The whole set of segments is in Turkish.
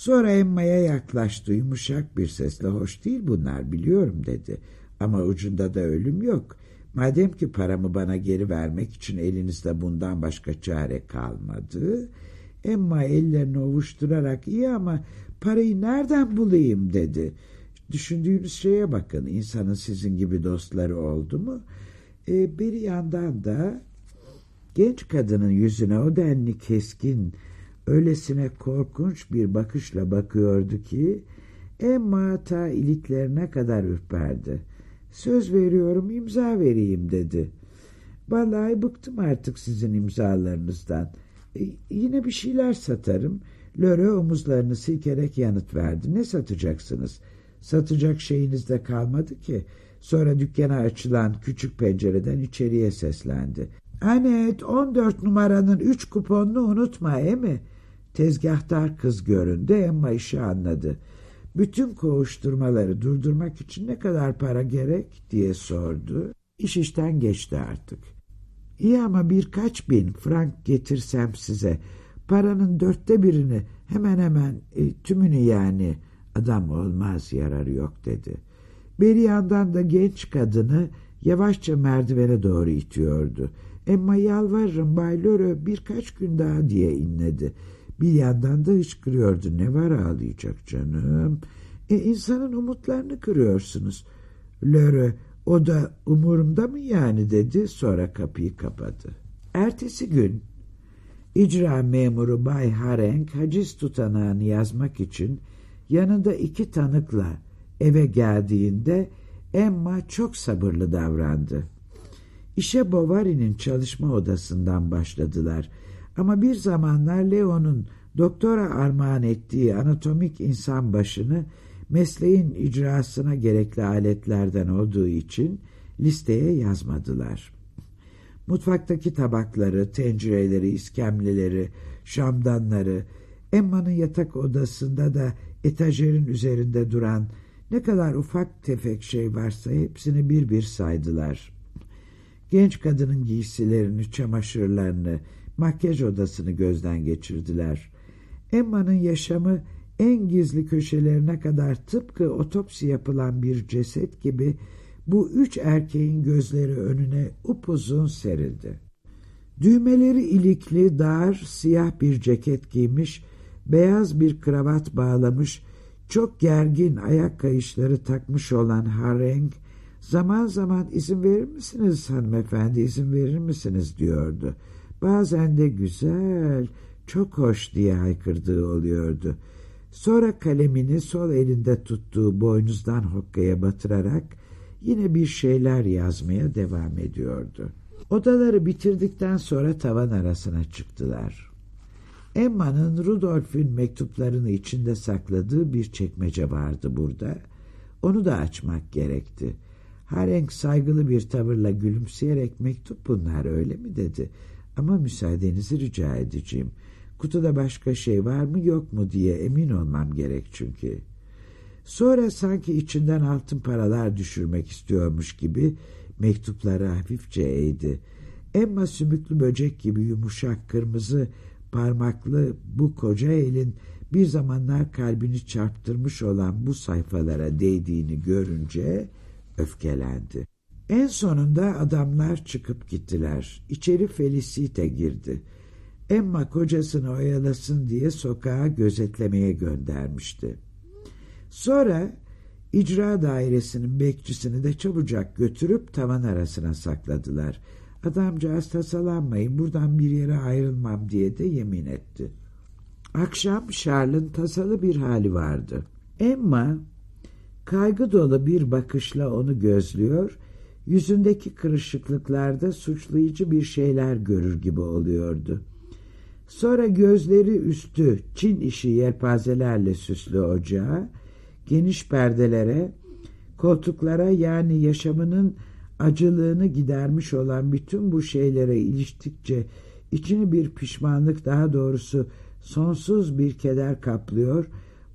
Sonra Emma'ya yaklaştı yumuşak bir sesle hoş değil bunlar biliyorum dedi. Ama ucunda da ölüm yok. Madem ki paramı bana geri vermek için elinizde bundan başka çare kalmadı. Emma ellerini ovuşturarak iyi ama parayı nereden bulayım dedi. Düşündüğünüz şeye bakın insanın sizin gibi dostları oldu mu? Ee, bir yandan da genç kadının yüzüne o denli keskin öylesine korkunç bir bakışla bakıyordu ki Emma ta iliklerine kadar ürperdi. Söz veriyorum imza vereyim dedi. Vallahi bıktım artık sizin imzalarınızdan. E, yine bir şeyler satarım. Lore omuzlarını silkerek yanıt verdi. Ne satacaksınız? Satacak şeyiniz de kalmadı ki. Sonra dükkana açılan küçük pencereden içeriye seslendi. Anet 14 numaranın 3 kuponunu unutma emi. Tezgahtar kız göründü Emma işi anladı. Bütün koğuşturmaları durdurmak için ne kadar para gerek diye sordu. İş işten geçti artık. İyi ama birkaç bin frank getirsem size paranın dörtte birini hemen hemen e, tümünü yani adam olmaz yararı yok dedi. Bir yandan da genç kadını yavaşça merdivene doğru itiyordu. Emma yalvarırım Bay Loro birkaç gün daha diye inledi. Bir yandan da hıçkırıyordu. Ne var ağlayacak canım? E, insanın umutlarını kırıyorsunuz. Lörö o da umurumda mı yani dedi sonra kapıyı kapadı. Ertesi gün icra memuru Bay Harenk haciz tutanağını yazmak için yanında iki tanıkla eve geldiğinde Emma çok sabırlı davrandı. İşe Bovary'nin çalışma odasından başladılar. Ama bir zamanlar Leo'nun doktora armağan ettiği anatomik insan başını mesleğin icrasına gerekli aletlerden olduğu için listeye yazmadılar. Mutfaktaki tabakları, tencereleri, iskemleleri, şamdanları, Emma'nın yatak odasında da etajerin üzerinde duran ne kadar ufak tefek şey varsa hepsini bir bir saydılar. Genç kadının giysilerini, çamaşırlarını, makyaj odasını gözden geçirdiler. Emma'nın yaşamı en gizli köşelerine kadar tıpkı otopsi yapılan bir ceset gibi bu üç erkeğin gözleri önüne upuzun serildi. Düğmeleri ilikli, dar, siyah bir ceket giymiş, beyaz bir kravat bağlamış, çok gergin ayak kayışları takmış olan Hareng, zaman zaman izin verir misiniz hanımefendi, izin verir misiniz diyordu. Bazen de güzel, çok hoş diye haykırdığı oluyordu. Sonra kalemini sol elinde tuttuğu boynuzdan hokkaya batırarak yine bir şeyler yazmaya devam ediyordu. Odaları bitirdikten sonra tavan arasına çıktılar. Emma'nın Rudolf'ün mektuplarını içinde sakladığı bir çekmece vardı burada. Onu da açmak gerekti. Harenk saygılı bir tavırla gülümseyerek mektup bunlar öyle mi dedi. Ama müsaadenizi rica edeceğim. Kutuda başka şey var mı yok mu diye emin olmam gerek çünkü. Sonra sanki içinden altın paralar düşürmek istiyormuş gibi mektupları hafifçe eğdi. Emma sümüklü böcek gibi yumuşak kırmızı parmaklı bu koca elin bir zamanlar kalbini çarptırmış olan bu sayfalara değdiğini görünce öfkelendi. En sonunda adamlar çıkıp gittiler. İçeri Felicite girdi. Emma kocasını oyalasın diye sokağa gözetlemeye göndermişti. Sonra icra dairesinin bekçisini de çabucak götürüp tavan arasına sakladılar. Adamcağız tasalanmayın buradan bir yere ayrılmam diye de yemin etti. Akşam Charles'ın tasalı bir hali vardı. Emma kaygı dolu bir bakışla onu gözlüyor, yüzündeki kırışıklıklarda suçlayıcı bir şeyler görür gibi oluyordu. Sonra gözleri üstü Çin işi yelpazelerle süslü ocağa, geniş perdelere, koltuklara yani yaşamının acılığını gidermiş olan bütün bu şeylere iliştikçe içini bir pişmanlık daha doğrusu sonsuz bir keder kaplıyor,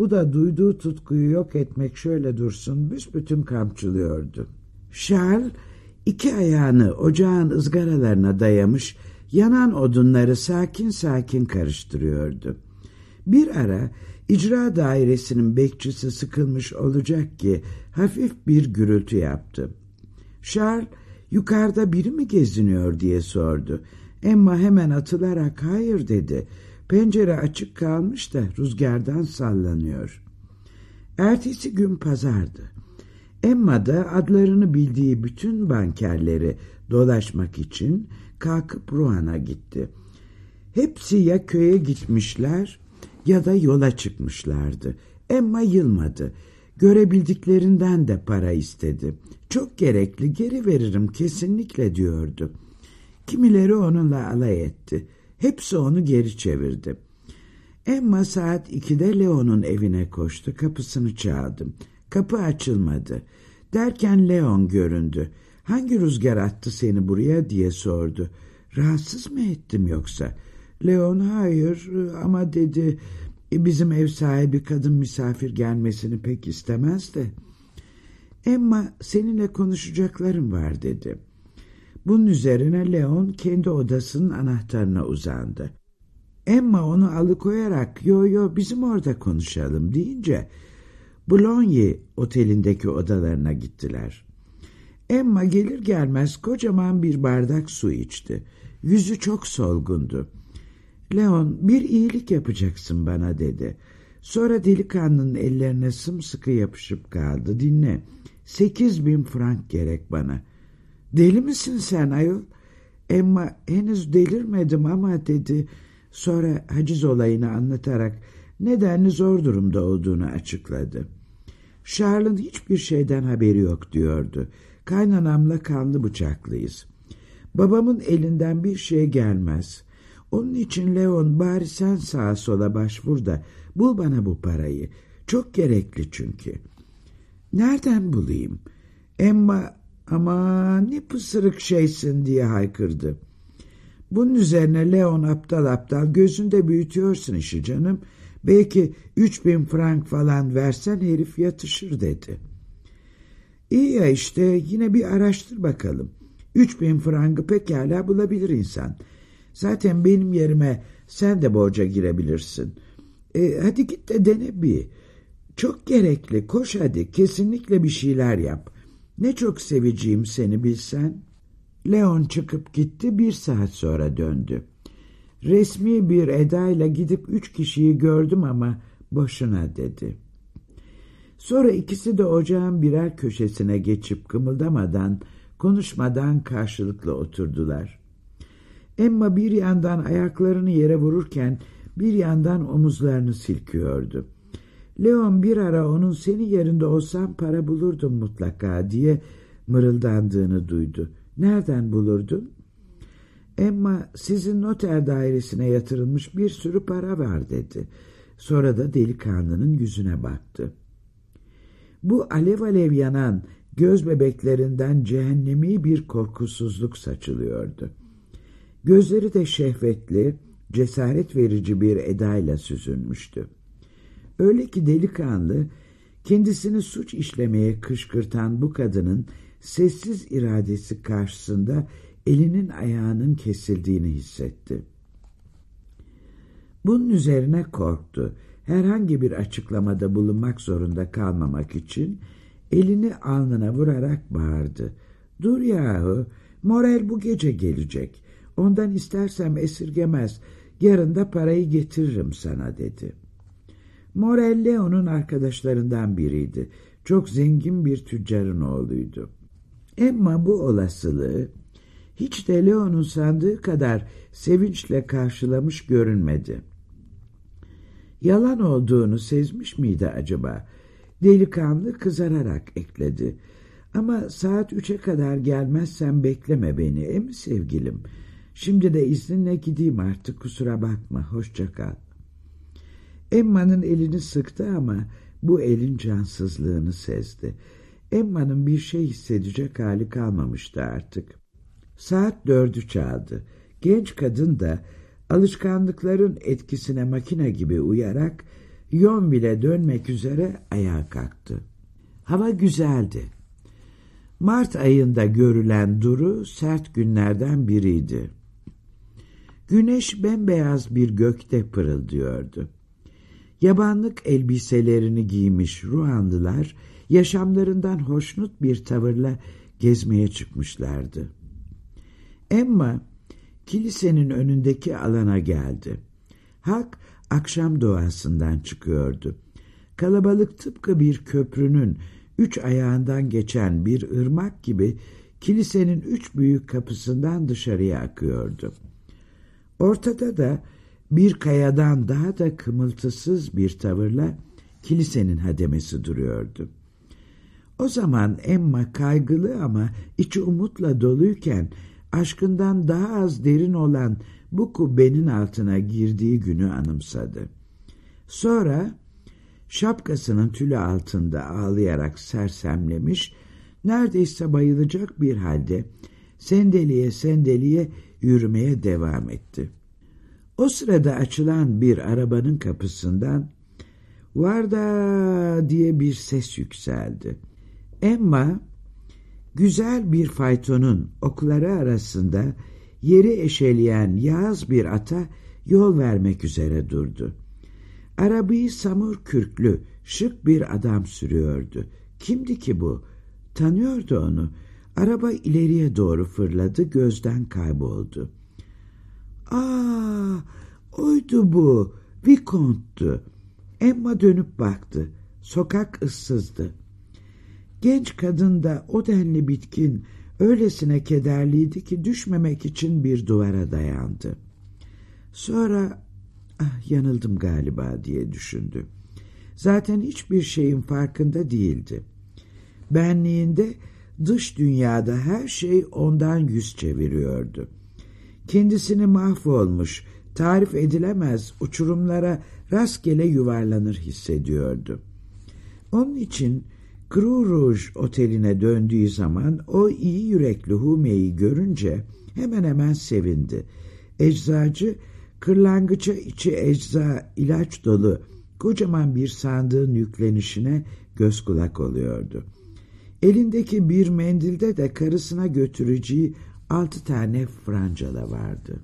bu da duyduğu tutkuyu yok etmek şöyle dursun büsbütün kamçılıyordu. Charles iki ayağını ocağın ızgaralarına dayamış, yanan odunları sakin sakin karıştırıyordu. Bir ara icra dairesinin bekçisi sıkılmış olacak ki hafif bir gürültü yaptı. Charles yukarıda biri mi geziniyor diye sordu. Emma hemen atılarak hayır dedi. Pencere açık kalmış da rüzgardan sallanıyor. Ertesi gün pazardı. Emma da adlarını bildiği bütün bankerleri dolaşmak için kalkıp Ruan'a gitti. Hepsi ya köye gitmişler ya da yola çıkmışlardı. Emma yılmadı. Görebildiklerinden de para istedi. Çok gerekli geri veririm kesinlikle diyordu. Kimileri onunla alay etti. Hepsi onu geri çevirdi. Emma saat ikide Leon'un evine koştu. Kapısını çaldım. Kapı açılmadı. Derken Leon göründü. Hangi rüzgar attı seni buraya diye sordu. Rahatsız mı ettim yoksa? Leon hayır ama dedi bizim ev sahibi kadın misafir gelmesini pek istemez de. Emma seninle konuşacaklarım var dedi. Bunun üzerine Leon kendi odasının anahtarına uzandı. Emma onu alıkoyarak yo yo bizim orada konuşalım deyince Boulogne otelindeki odalarına gittiler. Emma gelir gelmez kocaman bir bardak su içti. Yüzü çok solgundu. Leon bir iyilik yapacaksın bana dedi. Sonra delikanlının ellerine sımsıkı yapışıp kaldı. Dinle sekiz bin frank gerek bana. Deli misin sen ayol? Emma henüz delirmedim ama dedi. Sonra haciz olayını anlatarak nedenli zor durumda olduğunu açıkladı. Charles'ın hiçbir şeyden haberi yok diyordu. Kaynanamla kanlı bıçaklıyız. Babamın elinden bir şey gelmez. Onun için Leon bari sen sağa sola başvur da bul bana bu parayı. Çok gerekli çünkü. Nereden bulayım? Emma ama ne pısırık şeysin diye haykırdı. Bunun üzerine Leon aptal aptal gözünde büyütüyorsun işi canım. Belki üç bin frank falan versen herif yatışır dedi. İyi ya işte yine bir araştır bakalım. Üç bin frangı pekala bulabilir insan. Zaten benim yerime sen de borca girebilirsin. E, hadi git de dene bir. Çok gerekli koş hadi kesinlikle bir şeyler yap. Ne çok seveceğim seni bilsen. Leon çıkıp gitti bir saat sonra döndü. Resmi bir edayla gidip üç kişiyi gördüm ama boşuna dedi. Sonra ikisi de ocağın birer köşesine geçip kımıldamadan, konuşmadan karşılıklı oturdular. Emma bir yandan ayaklarını yere vururken bir yandan omuzlarını silkiyordu. Leon bir ara onun senin yerinde olsam para bulurdum mutlaka diye mırıldandığını duydu. Nereden bulurdun? Emma sizin noter dairesine yatırılmış bir sürü para var dedi. Sonra da delikanlının yüzüne baktı. Bu alev alev yanan göz bebeklerinden cehennemi bir korkusuzluk saçılıyordu. Gözleri de şehvetli, cesaret verici bir edayla süzülmüştü. Öyle ki delikanlı, kendisini suç işlemeye kışkırtan bu kadının sessiz iradesi karşısında elinin ayağının kesildiğini hissetti. Bunun üzerine korktu. Herhangi bir açıklamada bulunmak zorunda kalmamak için elini alnına vurarak bağırdı. Dur yahu, Morel bu gece gelecek. Ondan istersem esirgemez. Yarın da parayı getiririm sana dedi. Morel Leo'nun arkadaşlarından biriydi. Çok zengin bir tüccarın oğluydu. Emma bu olasılığı hiç de Leo'nun sandığı kadar sevinçle karşılamış görünmedi. Yalan olduğunu sezmiş miydi acaba? Delikanlı kızararak ekledi. Ama saat üçe kadar gelmezsen bekleme beni, em sevgilim. Şimdi de izninle gideyim artık kusura bakma, hoşça kal. Emma'nın elini sıktı ama bu elin cansızlığını sezdi. Emma'nın bir şey hissedecek hali kalmamıştı artık. Saat dördü çaldı. Genç kadın da alışkanlıkların etkisine makine gibi uyarak yon bile dönmek üzere ayağa kalktı. Hava güzeldi. Mart ayında görülen duru sert günlerden biriydi. Güneş bembeyaz bir gökte pırıldıyordu. Yabanlık elbiselerini giymiş Ruanlılar yaşamlarından hoşnut bir tavırla gezmeye çıkmışlardı. Emma kilisenin önündeki alana geldi. Halk akşam doğasından çıkıyordu. Kalabalık tıpkı bir köprünün üç ayağından geçen bir ırmak gibi kilisenin üç büyük kapısından dışarıya akıyordu. Ortada da bir kayadan daha da kımıltısız bir tavırla kilisenin hademesi duruyordu. O zaman Emma kaygılı ama içi umutla doluyken aşkından daha az derin olan bu kubbenin altına girdiği günü anımsadı. Sonra şapkasının tülü altında ağlayarak sersemlemiş, neredeyse bayılacak bir halde sendeliye sendeliye yürümeye devam etti. O sırada açılan bir arabanın kapısından ''Varda'' diye bir ses yükseldi. Emma güzel bir faytonun okları arasında yeri eşeleyen yağız bir ata yol vermek üzere durdu. Arabayı samur kürklü, şık bir adam sürüyordu. Kimdi ki bu? Tanıyordu onu. Araba ileriye doğru fırladı, gözden kayboldu. ''Aa, oydu bu, Vicomte'tu.'' Emma dönüp baktı. Sokak ıssızdı. Genç kadın da o denli bitkin, öylesine kederliydi ki düşmemek için bir duvara dayandı. Sonra ah yanıldım galiba diye düşündü. Zaten hiçbir şeyin farkında değildi. Benliğinde dış dünyada her şey ondan yüz çeviriyordu. Kendisini mahvolmuş, tarif edilemez uçurumlara rastgele yuvarlanır hissediyordu. Onun için Cru Rouge oteline döndüğü zaman o iyi yürekli Hume'yi görünce hemen hemen sevindi. Eczacı kırlangıça içi ecza ilaç dolu kocaman bir sandığın yüklenişine göz kulak oluyordu. Elindeki bir mendilde de karısına götüreceği altı tane francala vardı.